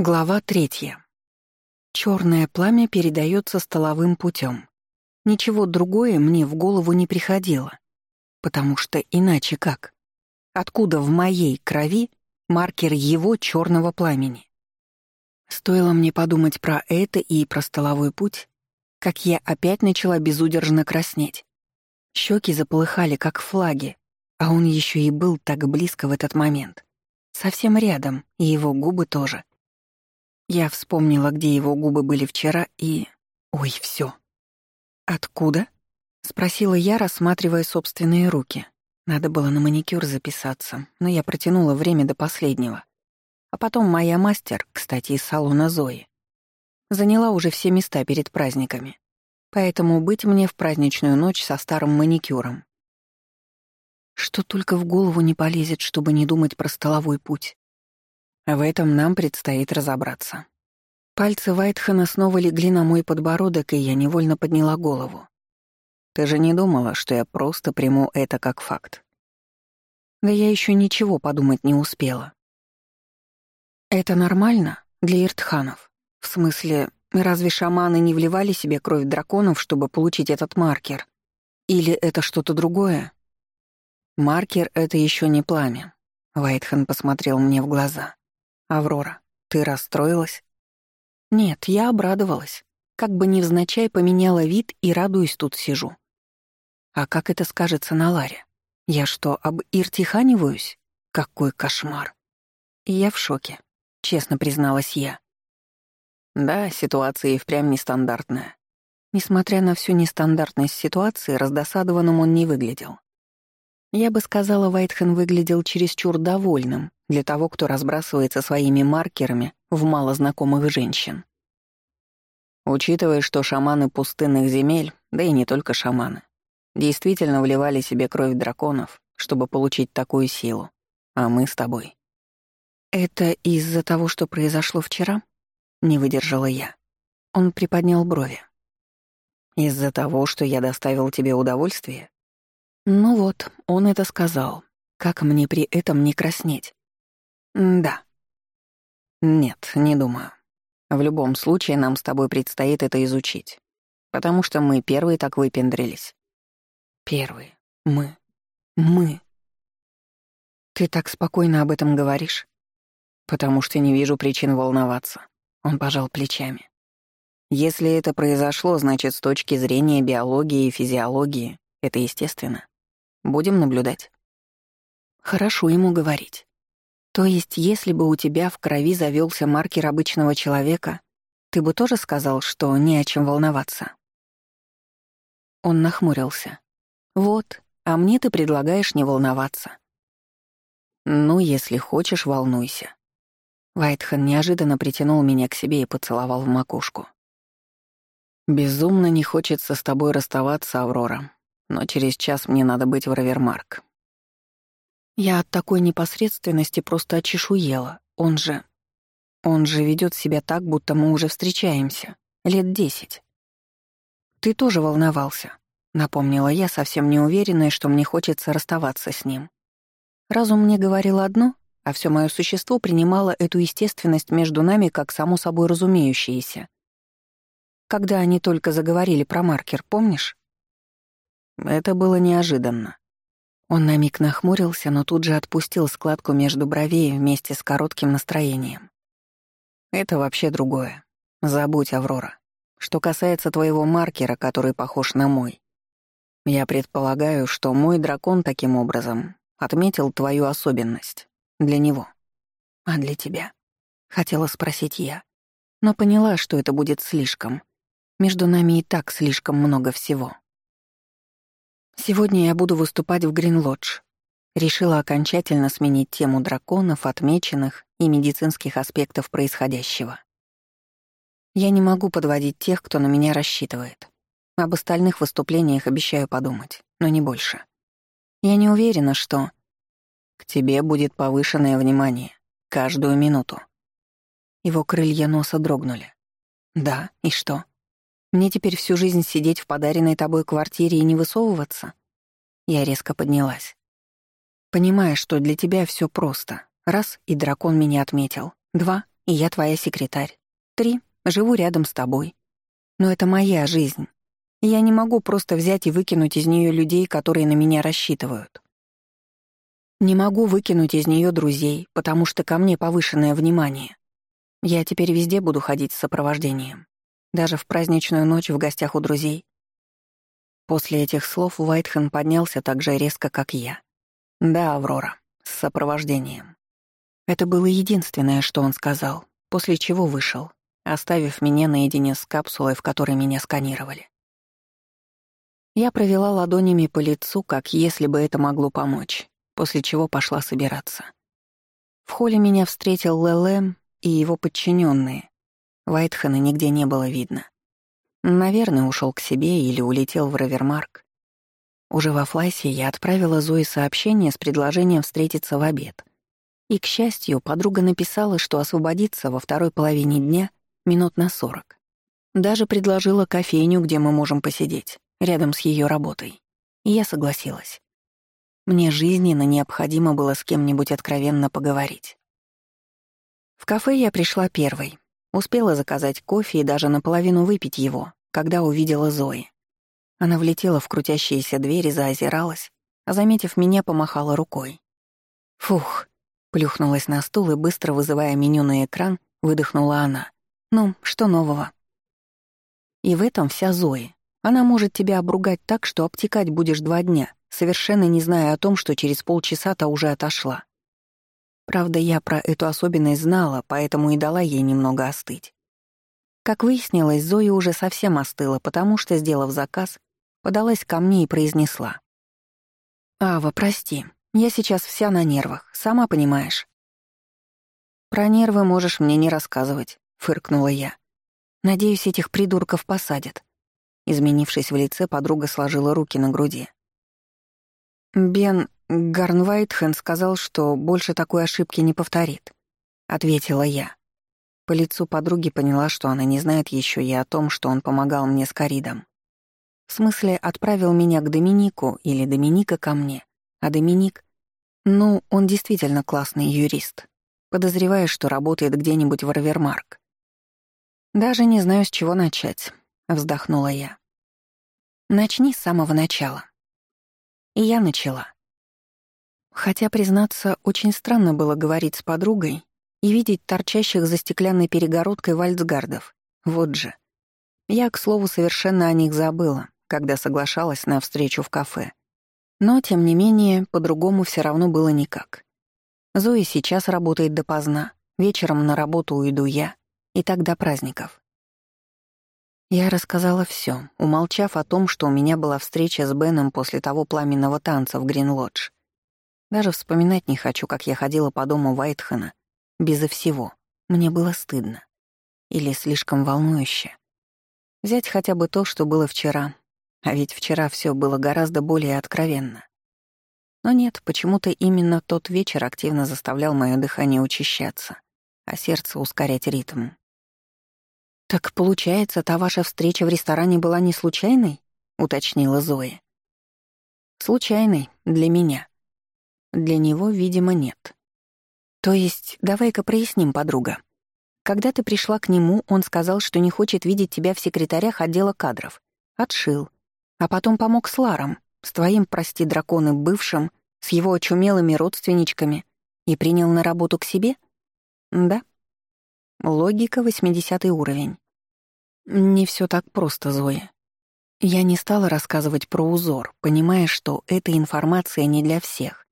Глава третья. Черное пламя передается столовым путем. Ничего другое мне в голову не приходило. Потому что иначе как? Откуда в моей крови маркер его черного пламени? Стоило мне подумать про это и про столовой путь, как я опять начала безудержно краснеть. Щеки заполыхали, как флаги, а он еще и был так близко в этот момент. Совсем рядом, и его губы тоже. Я вспомнила, где его губы были вчера, и... Ой, все. «Откуда?» — спросила я, рассматривая собственные руки. Надо было на маникюр записаться, но я протянула время до последнего. А потом моя мастер, кстати, из салона Зои, заняла уже все места перед праздниками. Поэтому быть мне в праздничную ночь со старым маникюром. Что только в голову не полезет, чтобы не думать про столовой путь. В этом нам предстоит разобраться. Пальцы Вайтхена снова легли на мой подбородок, и я невольно подняла голову. Ты же не думала, что я просто приму это как факт? Да я еще ничего подумать не успела. Это нормально для иртханов? В смысле, разве шаманы не вливали себе кровь драконов, чтобы получить этот маркер? Или это что-то другое? Маркер — это еще не пламя. Вайтхен посмотрел мне в глаза. «Аврора, ты расстроилась?» «Нет, я обрадовалась. Как бы невзначай поменяла вид и радуюсь тут сижу. А как это скажется на Ларе? Я что, об Иртиханиваюсь? Какой кошмар!» я в шоке, честно призналась я. Да, ситуация и впрямь нестандартная. Несмотря на всю нестандартность ситуации, раздосадованным он не выглядел. Я бы сказала, Вайтхен выглядел чересчур довольным для того, кто разбрасывается своими маркерами в малознакомых женщин. Учитывая, что шаманы пустынных земель, да и не только шаманы, действительно вливали себе кровь драконов, чтобы получить такую силу, а мы с тобой. «Это из-за того, что произошло вчера?» — не выдержала я. Он приподнял брови. «Из-за того, что я доставил тебе удовольствие?» Ну вот, он это сказал. Как мне при этом не краснеть? Да. Нет, не думаю. В любом случае нам с тобой предстоит это изучить. Потому что мы первые так выпендрились. Первые. Мы. Мы. Ты так спокойно об этом говоришь? Потому что не вижу причин волноваться. Он пожал плечами. Если это произошло, значит, с точки зрения биологии и физиологии, это естественно. Будем наблюдать. Хорошо ему говорить. То есть, если бы у тебя в крови завелся маркер обычного человека, ты бы тоже сказал, что не о чем волноваться? Он нахмурился. Вот, а мне ты предлагаешь не волноваться. Ну, если хочешь, волнуйся. Вайтхан неожиданно притянул меня к себе и поцеловал в макушку. «Безумно не хочется с тобой расставаться, Аврора но через час мне надо быть в Равермарк. Я от такой непосредственности просто очешуела. Он же... Он же ведет себя так, будто мы уже встречаемся. Лет десять. Ты тоже волновался, напомнила я, совсем не уверенная, что мне хочется расставаться с ним. Разум мне говорил одно, а все мое существо принимало эту естественность между нами как само собой разумеющееся. Когда они только заговорили про маркер, помнишь? Это было неожиданно. Он на миг нахмурился, но тут же отпустил складку между бровей вместе с коротким настроением. Это вообще другое. Забудь, Аврора. Что касается твоего маркера, который похож на мой. Я предполагаю, что мой дракон таким образом отметил твою особенность. Для него. А для тебя? Хотела спросить я. Но поняла, что это будет слишком. Между нами и так слишком много всего. Сегодня я буду выступать в Гринлодж. Решила окончательно сменить тему драконов, отмеченных и медицинских аспектов происходящего. Я не могу подводить тех, кто на меня рассчитывает. Об остальных выступлениях обещаю подумать, но не больше. Я не уверена, что... К тебе будет повышенное внимание. Каждую минуту. Его крылья носа дрогнули. Да, и что? Мне теперь всю жизнь сидеть в подаренной тобой квартире и не высовываться? Я резко поднялась. Понимая, что для тебя все просто. Раз — и дракон меня отметил. Два — и я твоя секретарь. Три — живу рядом с тобой. Но это моя жизнь. Я не могу просто взять и выкинуть из нее людей, которые на меня рассчитывают. Не могу выкинуть из нее друзей, потому что ко мне повышенное внимание. Я теперь везде буду ходить с сопровождением. Даже в праздничную ночь в гостях у друзей. После этих слов Уайтхен поднялся так же резко, как я. Да, Аврора, с сопровождением. Это было единственное, что он сказал, после чего вышел, оставив меня наедине с капсулой, в которой меня сканировали. Я провела ладонями по лицу, как если бы это могло помочь, после чего пошла собираться. В холле меня встретил Лелем и его подчиненные. Вайтхена нигде не было видно. Наверное, ушел к себе или улетел в Равермарк. Уже во флайсе я отправила Зои сообщение с предложением встретиться в обед. И, к счастью, подруга написала, что освободится во второй половине дня минут на сорок. Даже предложила кофейню, где мы можем посидеть, рядом с ее работой. И я согласилась. Мне жизненно необходимо было с кем-нибудь откровенно поговорить. В кафе я пришла первой. Успела заказать кофе и даже наполовину выпить его, когда увидела Зои. Она влетела в крутящиеся двери, заозиралась, а, заметив меня, помахала рукой. «Фух!» — плюхнулась на стул и, быстро вызывая меню на экран, выдохнула она. «Ну, что нового?» И в этом вся Зои. Она может тебя обругать так, что обтекать будешь два дня, совершенно не зная о том, что через полчаса-то уже отошла. Правда, я про эту особенность знала, поэтому и дала ей немного остыть. Как выяснилось, Зоя уже совсем остыла, потому что, сделав заказ, подалась ко мне и произнесла. «Ава, прости, я сейчас вся на нервах, сама понимаешь». «Про нервы можешь мне не рассказывать», — фыркнула я. «Надеюсь, этих придурков посадят». Изменившись в лице, подруга сложила руки на груди. «Бен Гарнвайтхен сказал, что больше такой ошибки не повторит», — ответила я. По лицу подруги поняла, что она не знает еще и о том, что он помогал мне с Каридом. В смысле, отправил меня к Доминику или Доминика ко мне. А Доминик? Ну, он действительно классный юрист. Подозреваю, что работает где-нибудь в Равермарк. «Даже не знаю, с чего начать», — вздохнула я. «Начни с самого начала». И я начала. Хотя, признаться, очень странно было говорить с подругой и видеть торчащих за стеклянной перегородкой вальцгардов. Вот же. Я, к слову, совершенно о них забыла, когда соглашалась на встречу в кафе. Но, тем не менее, по-другому все равно было никак. Зоя сейчас работает допоздна, вечером на работу уйду я, и так до праздников. Я рассказала все, умолчав о том, что у меня была встреча с Беном после того пламенного танца в Гринлодж. Даже вспоминать не хочу, как я ходила по дому Вайтхена. Безо всего. Мне было стыдно. Или слишком волнующе. Взять хотя бы то, что было вчера. А ведь вчера все было гораздо более откровенно. Но нет, почему-то именно тот вечер активно заставлял мое дыхание учащаться, а сердце ускорять ритм. «Так получается, та ваша встреча в ресторане была не случайной?» — уточнила Зоя. «Случайной, для меня. Для него, видимо, нет. То есть, давай-ка проясним, подруга. Когда ты пришла к нему, он сказал, что не хочет видеть тебя в секретарях отдела кадров. Отшил. А потом помог с Ларом, с твоим, прости, драконы, бывшим, с его очумелыми родственничками, и принял на работу к себе? Да, Логика — восьмидесятый уровень. Не все так просто, Зоя. Я не стала рассказывать про узор, понимая, что эта информация не для всех.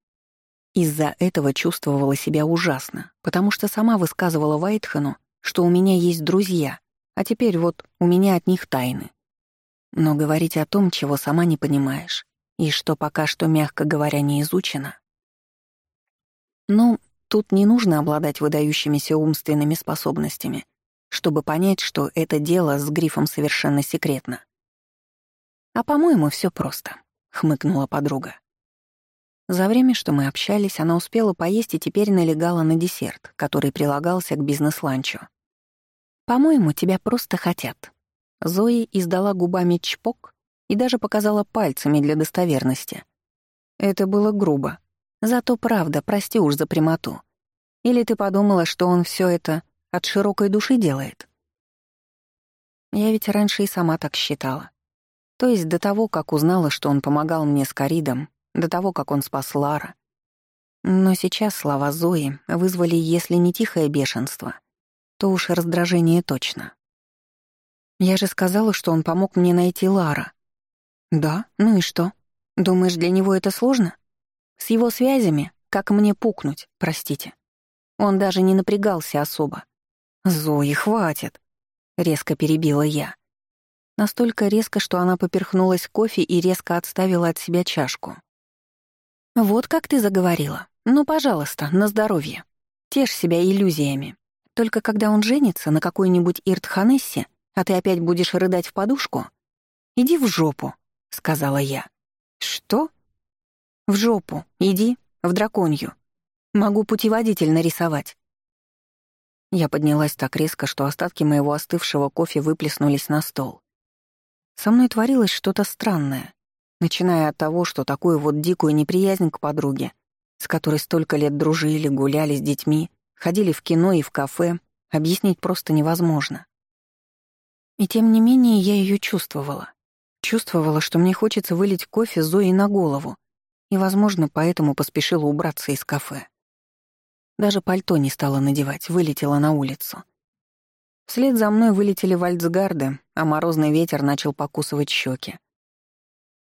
Из-за этого чувствовала себя ужасно, потому что сама высказывала Вайтхену, что у меня есть друзья, а теперь вот у меня от них тайны. Но говорить о том, чего сама не понимаешь, и что пока что, мягко говоря, не изучено. Ну, Тут не нужно обладать выдающимися умственными способностями, чтобы понять, что это дело с грифом совершенно секретно. «А, по-моему, все просто», — хмыкнула подруга. За время, что мы общались, она успела поесть и теперь налегала на десерт, который прилагался к бизнес-ланчу. «По-моему, тебя просто хотят». Зои издала губами чпок и даже показала пальцами для достоверности. Это было грубо, Зато правда, прости уж за прямоту. Или ты подумала, что он все это от широкой души делает. Я ведь раньше и сама так считала. То есть до того, как узнала, что он помогал мне с Каридом, до того, как он спас Лара. Но сейчас слова Зои вызвали, если не тихое бешенство, то уж раздражение точно. Я же сказала, что он помог мне найти Лара. Да? Ну и что? Думаешь, для него это сложно? С его связями, как мне пукнуть, простите. Он даже не напрягался особо. «Зои, хватит!» — резко перебила я. Настолько резко, что она поперхнулась кофе и резко отставила от себя чашку. «Вот как ты заговорила. Ну, пожалуйста, на здоровье. Тешь себя иллюзиями. Только когда он женится на какой-нибудь Иртханессе, а ты опять будешь рыдать в подушку, иди в жопу», — сказала я. «Что?» «В жопу. Иди. В драконью. Могу путеводитель нарисовать». Я поднялась так резко, что остатки моего остывшего кофе выплеснулись на стол. Со мной творилось что-то странное, начиная от того, что такую вот дикую неприязнь к подруге, с которой столько лет дружили, гуляли с детьми, ходили в кино и в кафе, объяснить просто невозможно. И тем не менее я ее чувствовала. Чувствовала, что мне хочется вылить кофе Зои на голову, и, возможно, поэтому поспешила убраться из кафе. Даже пальто не стала надевать, вылетела на улицу. Вслед за мной вылетели вальцгарды, а морозный ветер начал покусывать щеки.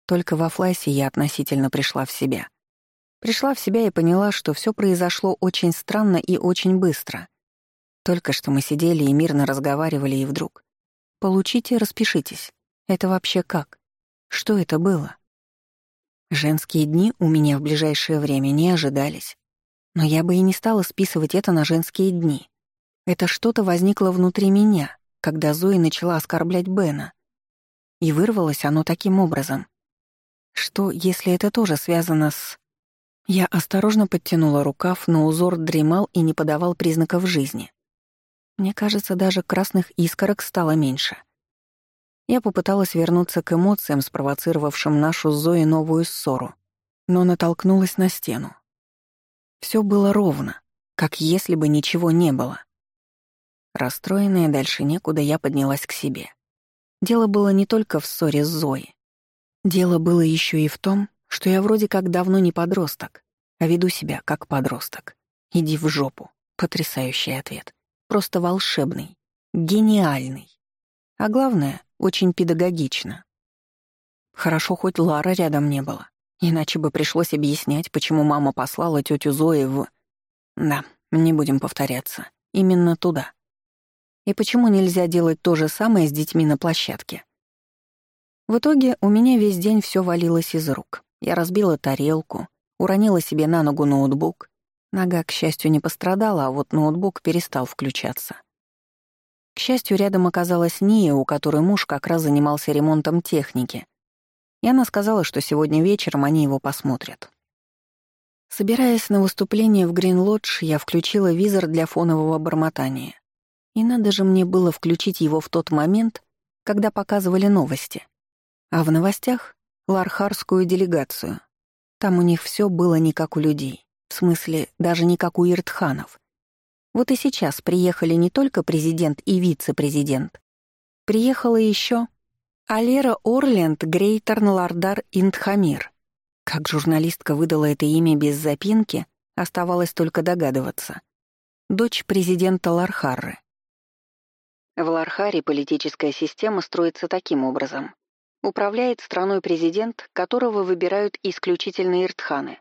Только во флайсе я относительно пришла в себя. Пришла в себя и поняла, что все произошло очень странно и очень быстро. Только что мы сидели и мирно разговаривали, и вдруг. «Получите, распишитесь. Это вообще как? Что это было?» Женские дни у меня в ближайшее время не ожидались. Но я бы и не стала списывать это на женские дни. Это что-то возникло внутри меня, когда Зои начала оскорблять Бена. И вырвалось оно таким образом. Что, если это тоже связано с... Я осторожно подтянула рукав, но узор дремал и не подавал признаков жизни. Мне кажется, даже красных искорок стало меньше. Я попыталась вернуться к эмоциям, спровоцировавшим нашу Зоей новую ссору, но натолкнулась на стену. Все было ровно, как если бы ничего не было. Расстроенная дальше некуда, я поднялась к себе. Дело было не только в ссоре с Зоей. Дело было еще и в том, что я вроде как давно не подросток, а веду себя как подросток. Иди в жопу. Потрясающий ответ. Просто волшебный. Гениальный. А главное, очень педагогично. Хорошо, хоть Лара рядом не было. Иначе бы пришлось объяснять, почему мама послала тетю Зои в... Да, не будем повторяться. Именно туда. И почему нельзя делать то же самое с детьми на площадке? В итоге у меня весь день все валилось из рук. Я разбила тарелку, уронила себе на ногу ноутбук. Нога, к счастью, не пострадала, а вот ноутбук перестал включаться. К счастью, рядом оказалась Ния, у которой муж как раз занимался ремонтом техники, и она сказала, что сегодня вечером они его посмотрят. Собираясь на выступление в Грин-Лодж, я включила визор для фонового бормотания. И надо же мне было включить его в тот момент, когда показывали новости. А в новостях — лархарскую делегацию. Там у них все было не как у людей. В смысле, даже не как у иртханов. Вот и сейчас приехали не только президент и вице-президент. Приехала еще Алера Орленд Грейтерн Лардар Индхамир. Как журналистка выдала это имя без запинки, оставалось только догадываться. Дочь президента Лархарры. В Лархаре политическая система строится таким образом. Управляет страной президент, которого выбирают исключительно иртханы.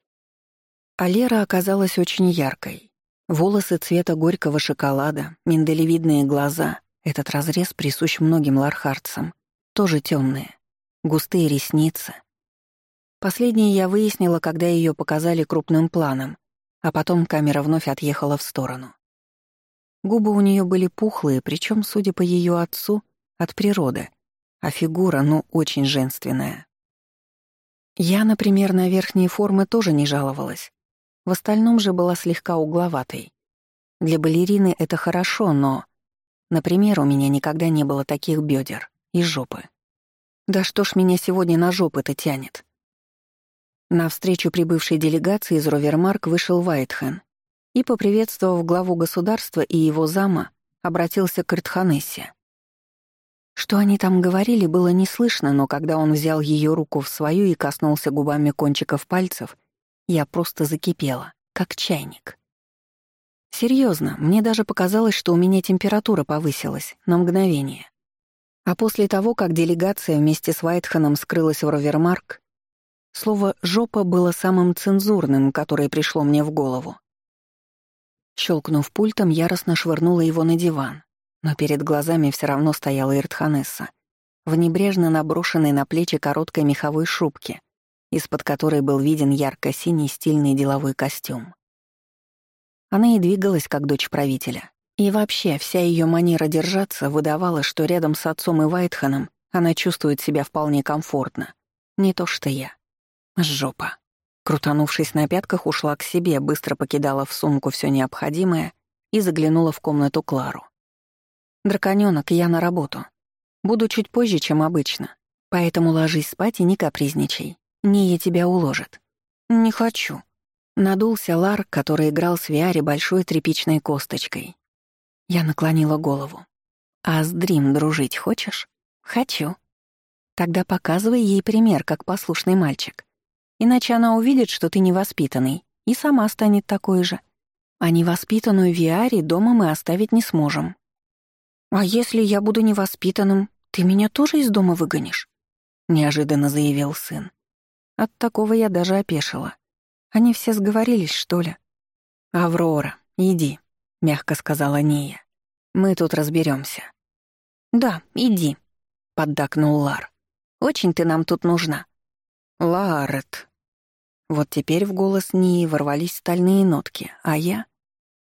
Алера оказалась очень яркой. Волосы цвета горького шоколада, миндалевидные глаза. Этот разрез присущ многим лархарцам тоже темные, густые ресницы. Последнее я выяснила, когда ее показали крупным планом, а потом камера вновь отъехала в сторону. Губы у нее были пухлые, причем, судя по ее отцу, от природы, а фигура, ну, очень женственная. Я, например, на верхние формы тоже не жаловалась. В остальном же была слегка угловатой. Для балерины это хорошо, но... Например, у меня никогда не было таких бедер и жопы. Да что ж меня сегодня на жопы-то тянет? На встречу прибывшей делегации из Ровермарк вышел Вайтхен и, поприветствовав главу государства и его зама, обратился к Иртханессе. Что они там говорили, было не слышно, но когда он взял ее руку в свою и коснулся губами кончиков пальцев, я просто закипела, как чайник. Серьезно, мне даже показалось, что у меня температура повысилась на мгновение. А после того, как делегация вместе с Вайтханом скрылась в Ровермарк, слово «жопа» было самым цензурным, которое пришло мне в голову. Щелкнув пультом, яростно швырнула его на диван, но перед глазами все равно стояла Иртханесса, в небрежно наброшенной на плечи короткой меховой шубке, из-под которой был виден ярко-синий стильный деловой костюм. Она и двигалась как дочь правителя. И вообще, вся ее манера держаться выдавала, что рядом с отцом и Вайтханом она чувствует себя вполне комфортно. Не то что я. Жопа. Крутанувшись на пятках, ушла к себе, быстро покидала в сумку все необходимое и заглянула в комнату Клару. «Драконёнок, я на работу. Буду чуть позже, чем обычно. Поэтому ложись спать и не капризничай. Ния тебя уложит». «Не хочу». Надулся Лар, который играл с Виаре большой тряпичной косточкой. Я наклонила голову. «А с Дрим дружить хочешь?» «Хочу». «Тогда показывай ей пример, как послушный мальчик. Иначе она увидит, что ты невоспитанный, и сама станет такой же. А невоспитанную Виари дома мы оставить не сможем. «А если я буду невоспитанным, ты меня тоже из дома выгонишь?» — неожиданно заявил сын. От такого я даже опешила. Они все сговорились, что ли? «Аврора, иди», — мягко сказала Ния. «Мы тут разберемся. «Да, иди», — поддакнул Лар. «Очень ты нам тут нужна». «Ларет». Вот теперь в голос Нии ворвались стальные нотки, а я...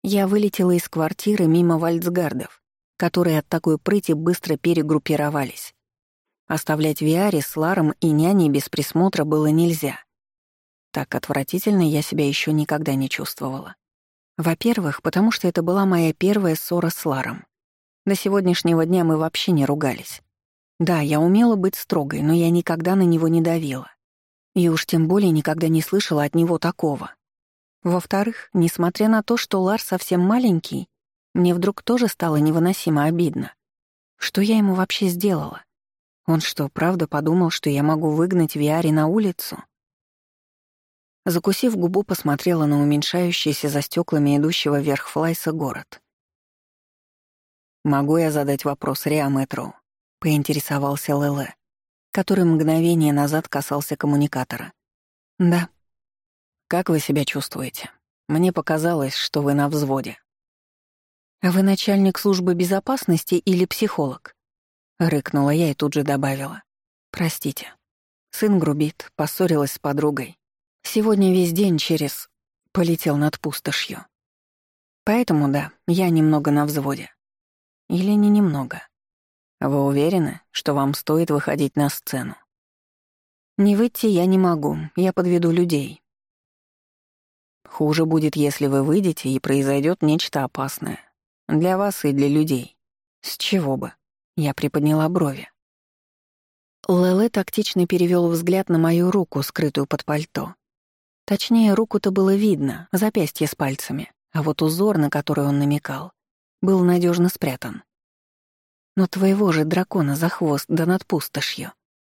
Я вылетела из квартиры мимо вальцгардов, которые от такой прыти быстро перегруппировались. Оставлять Виари с Ларом и няней без присмотра было нельзя. Так отвратительно я себя еще никогда не чувствовала. Во-первых, потому что это была моя первая ссора с Ларом. До сегодняшнего дня мы вообще не ругались. Да, я умела быть строгой, но я никогда на него не давила. И уж тем более никогда не слышала от него такого. Во-вторых, несмотря на то, что Лар совсем маленький, мне вдруг тоже стало невыносимо обидно. Что я ему вообще сделала? Он что, правда подумал, что я могу выгнать Виари на улицу? Закусив губу, посмотрела на уменьшающийся за стеклами идущего вверх Флайса город. «Могу я задать вопрос Риаметру?» — поинтересовался Леле который мгновение назад касался коммуникатора. «Да». «Как вы себя чувствуете? Мне показалось, что вы на взводе». «А вы начальник службы безопасности или психолог?» Рыкнула я и тут же добавила. «Простите. Сын грубит, поссорилась с подругой. Сегодня весь день через... полетел над пустошью. Поэтому да, я немного на взводе. Или не немного. Вы уверены, что вам стоит выходить на сцену? Не выйти я не могу, я подведу людей. Хуже будет, если вы выйдете, и произойдет нечто опасное. Для вас и для людей. С чего бы? Я приподняла брови. Леле тактично перевел взгляд на мою руку, скрытую под пальто. Точнее, руку-то было видно, запястье с пальцами, а вот узор, на который он намекал, был надежно спрятан. Но твоего же дракона за хвост да над пустошью.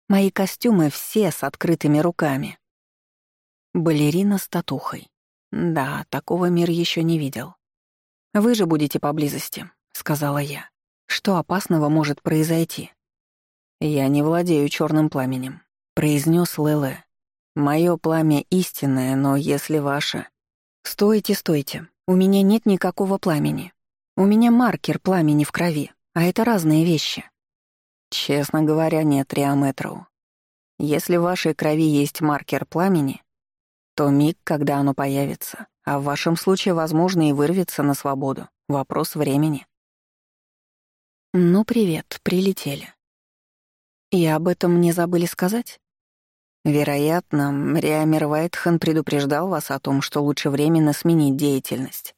Мои костюмы все с открытыми руками. Балерина с татухой. Да, такого мир еще не видел. «Вы же будете поблизости», — сказала я. «Что опасного может произойти?» «Я не владею черным пламенем», — произнес Леле. «Мое пламя истинное, но если ваше...» «Стойте, стойте. У меня нет никакого пламени. У меня маркер пламени в крови. А это разные вещи. Честно говоря, нет, Риаметроу. Если в вашей крови есть маркер пламени, то миг, когда оно появится, а в вашем случае, возможно, и вырвется на свободу. Вопрос времени. Ну, привет, прилетели. И об этом мне забыли сказать? Вероятно, Риамер Вайтхан предупреждал вас о том, что лучше временно сменить деятельность.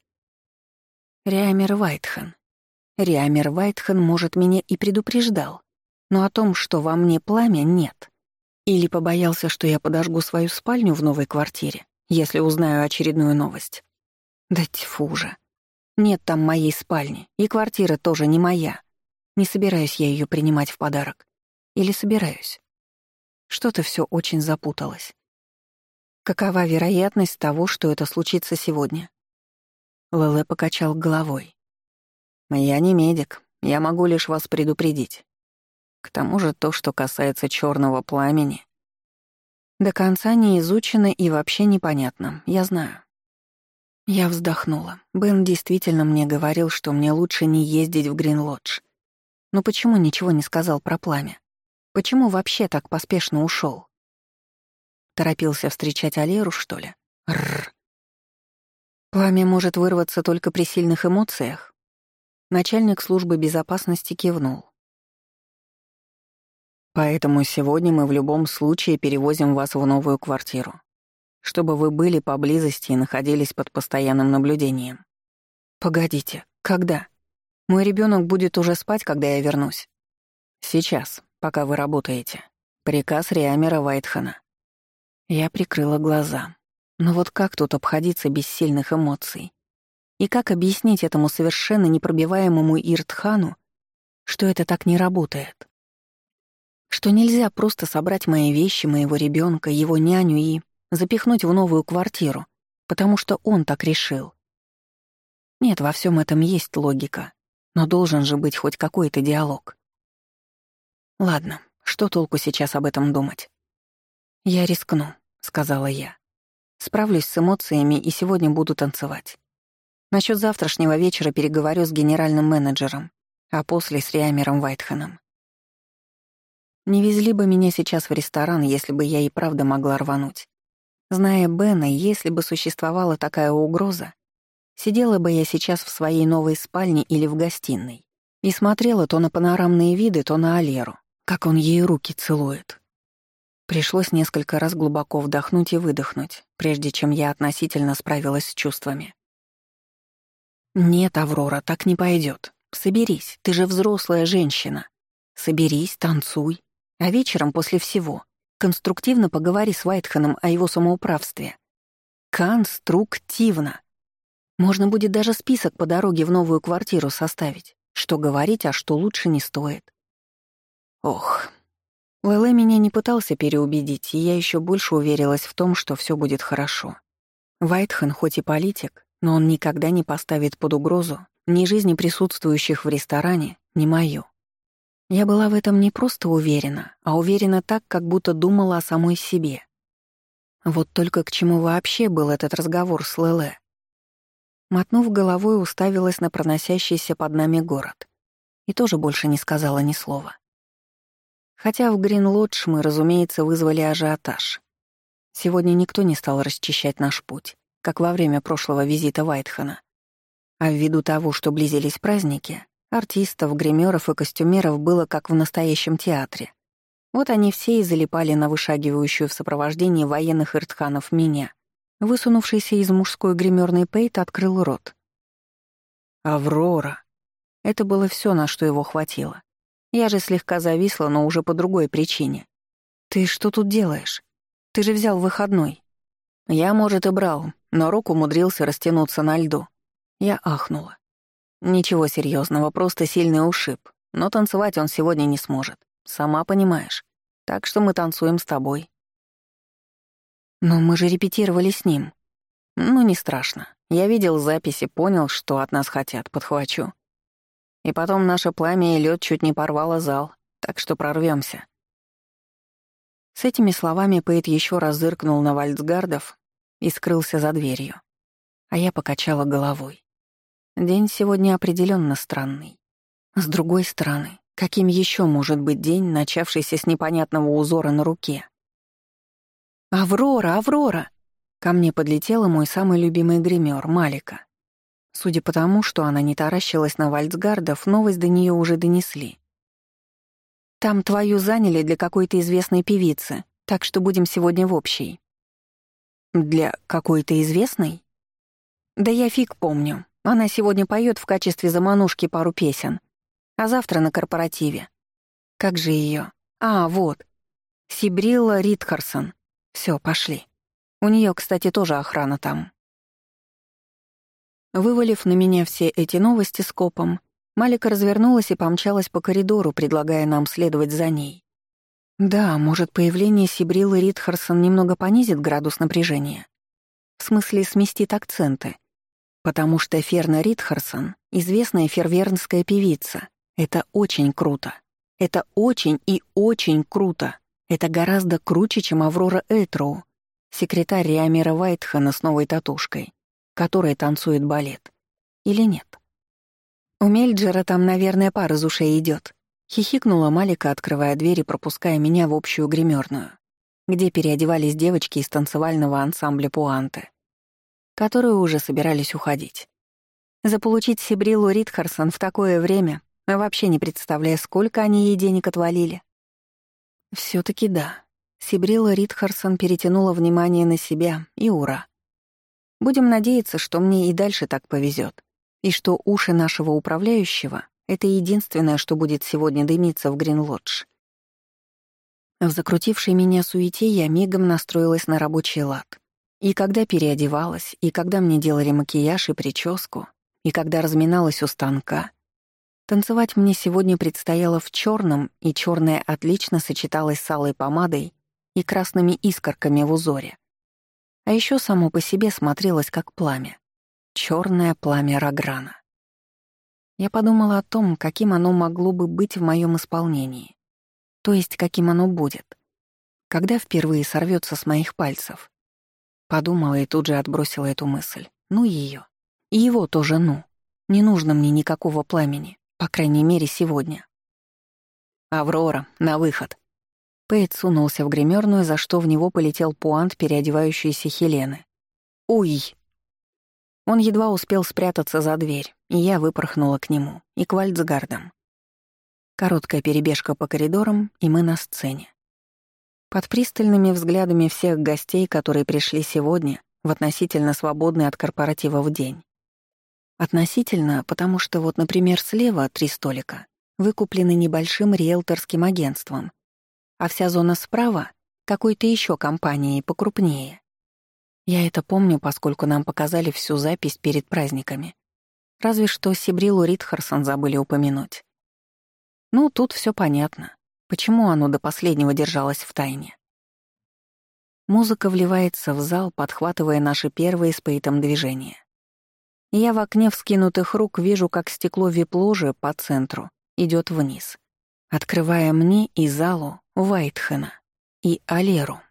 Риамер Вайтхан. Риамер Вайтхен, может, меня и предупреждал, но о том, что во мне пламя, нет. Или побоялся, что я подожгу свою спальню в новой квартире, если узнаю очередную новость. Да тьфу же. Нет там моей спальни, и квартира тоже не моя. Не собираюсь я ее принимать в подарок. Или собираюсь? Что-то все очень запуталось. Какова вероятность того, что это случится сегодня? Лэлэ покачал головой. «Я не медик, я могу лишь вас предупредить. К тому же то, что касается черного пламени, до конца не изучено и вообще непонятно, я знаю. Я вздохнула. Бен действительно мне говорил, что мне лучше не ездить в Гринлодж. Но почему ничего не сказал про пламя? Почему вообще так поспешно ушел? Торопился встречать Алеру, что ли? Рррр. Пламя может вырваться только при сильных эмоциях. Начальник службы безопасности кивнул. Поэтому сегодня мы в любом случае перевозим вас в новую квартиру, чтобы вы были поблизости и находились под постоянным наблюдением. Погодите, когда? Мой ребенок будет уже спать, когда я вернусь. Сейчас, пока вы работаете. Приказ Риамера Вайтхана. Я прикрыла глаза. Но вот как тут обходиться без сильных эмоций? И как объяснить этому совершенно непробиваемому Иртхану, что это так не работает? Что нельзя просто собрать мои вещи, моего ребенка, его няню и запихнуть в новую квартиру, потому что он так решил. Нет, во всем этом есть логика, но должен же быть хоть какой-то диалог. Ладно, что толку сейчас об этом думать? Я рискну, сказала я. Справлюсь с эмоциями и сегодня буду танцевать. Насчет завтрашнего вечера переговорю с генеральным менеджером, а после с Риамером Вайтханом. Не везли бы меня сейчас в ресторан, если бы я и правда могла рвануть. Зная Бена, если бы существовала такая угроза, сидела бы я сейчас в своей новой спальне или в гостиной и смотрела то на панорамные виды, то на Алеру, как он ей руки целует. Пришлось несколько раз глубоко вдохнуть и выдохнуть, прежде чем я относительно справилась с чувствами. «Нет, Аврора, так не пойдет. Соберись, ты же взрослая женщина. Соберись, танцуй. А вечером после всего конструктивно поговори с Вайтханом о его самоуправстве. Конструктивно. Можно будет даже список по дороге в новую квартиру составить, что говорить, а что лучше не стоит. Ох, Лэлэ меня не пытался переубедить, и я еще больше уверилась в том, что все будет хорошо. Вайтхан хоть и политик, но он никогда не поставит под угрозу ни жизни присутствующих в ресторане, ни мою. Я была в этом не просто уверена, а уверена так, как будто думала о самой себе. Вот только к чему вообще был этот разговор с Лэлэ? Мотнув головой, уставилась на проносящийся под нами город. И тоже больше не сказала ни слова. Хотя в Гринлодж мы, разумеется, вызвали ажиотаж. Сегодня никто не стал расчищать наш путь, как во время прошлого визита Вайтхана. А ввиду того, что близились праздники, артистов, гримеров и костюмеров было как в настоящем театре. Вот они все и залипали на вышагивающую в сопровождении военных иртханов меня. Высунувшийся из мужской гримерной пейт открыл рот. «Аврора!» Это было все, на что его хватило. Я же слегка зависла, но уже по другой причине. «Ты что тут делаешь? Ты же взял выходной». Я, может, и брал, но рук умудрился растянуться на льду. Я ахнула. Ничего серьезного, просто сильный ушиб. Но танцевать он сегодня не сможет. Сама понимаешь. Так что мы танцуем с тобой. Но мы же репетировали с ним. Ну, не страшно. Я видел записи, понял, что от нас хотят, подхвачу. И потом наше пламя и лед чуть не порвало зал, так что прорвемся. С этими словами Пейт еще раз зыркнул на вальцгардов и скрылся за дверью. А я покачала головой. День сегодня определенно странный. С другой стороны, каким еще может быть день, начавшийся с непонятного узора на руке? «Аврора, Аврора!» Ко мне подлетела мой самый любимый гример Малика. Судя по тому, что она не таращилась на вальцгардов, новость до нее уже донесли. «Там твою заняли для какой-то известной певицы, так что будем сегодня в общей». «Для какой-то известной?» «Да я фиг помню. Она сегодня поет в качестве заманушки пару песен, а завтра на корпоративе. Как же ее? А, вот. Сибрилла Ритхарсон. Все, пошли. У нее, кстати, тоже охрана там». Вывалив на меня все эти новости скопом, Малика развернулась и помчалась по коридору, предлагая нам следовать за ней. Да, может, появление Сибрилы Ридхарсон немного понизит градус напряжения. В смысле, сместит акценты. Потому что Ферна Ридхарсон — известная фервернская певица. Это очень круто. Это очень и очень круто. Это гораздо круче, чем Аврора Этроу, секретарь Риамира Вайтхана с новой татушкой, которая танцует балет. Или нет? У Мельджера там, наверное, пар из ушей идет. Хихикнула Малика, открывая дверь и пропуская меня в общую гримерную, где переодевались девочки из танцевального ансамбля Пуанты, которые уже собирались уходить. Заполучить Сибрилу Ритхарсон в такое время, вообще не представляя, сколько они ей денег отвалили. все таки да. Сибрила Ритхарсон перетянула внимание на себя, и ура. Будем надеяться, что мне и дальше так повезет, и что уши нашего управляющего это единственное, что будет сегодня дымиться в Гринлодж. В закрутившей меня суете я мигом настроилась на рабочий лад. И когда переодевалась, и когда мне делали макияж и прическу, и когда разминалась у станка, танцевать мне сегодня предстояло в черном, и черное отлично сочеталось с алой помадой и красными искорками в узоре. А еще само по себе смотрелось как пламя. Черное пламя Раграна. Я подумала о том, каким оно могло бы быть в моем исполнении. То есть, каким оно будет. Когда впервые сорвется с моих пальцев. Подумала и тут же отбросила эту мысль. Ну ее. И его тоже ну. Не нужно мне никакого пламени, по крайней мере, сегодня. «Аврора, на выход!» Пейт сунулся в гримерную, за что в него полетел пуант переодевающейся Хелены. «Уй!» Он едва успел спрятаться за дверь, и я выпорхнула к нему и к Вальцгардам. Короткая перебежка по коридорам, и мы на сцене. Под пристальными взглядами всех гостей, которые пришли сегодня, в относительно свободный от корпоративов день. Относительно, потому что вот, например, слева три столика выкуплены небольшим риэлторским агентством, а вся зона справа — какой-то еще компанией покрупнее. Я это помню, поскольку нам показали всю запись перед праздниками. Разве что Сибрилу Ритхарсон забыли упомянуть. Ну, тут все понятно. Почему оно до последнего держалось в тайне? Музыка вливается в зал, подхватывая наши первые с Пейтом движения. я в окне вскинутых рук вижу, как стекло вип-ложи по центру идет вниз, открывая мне и залу Вайтхена и Алеру.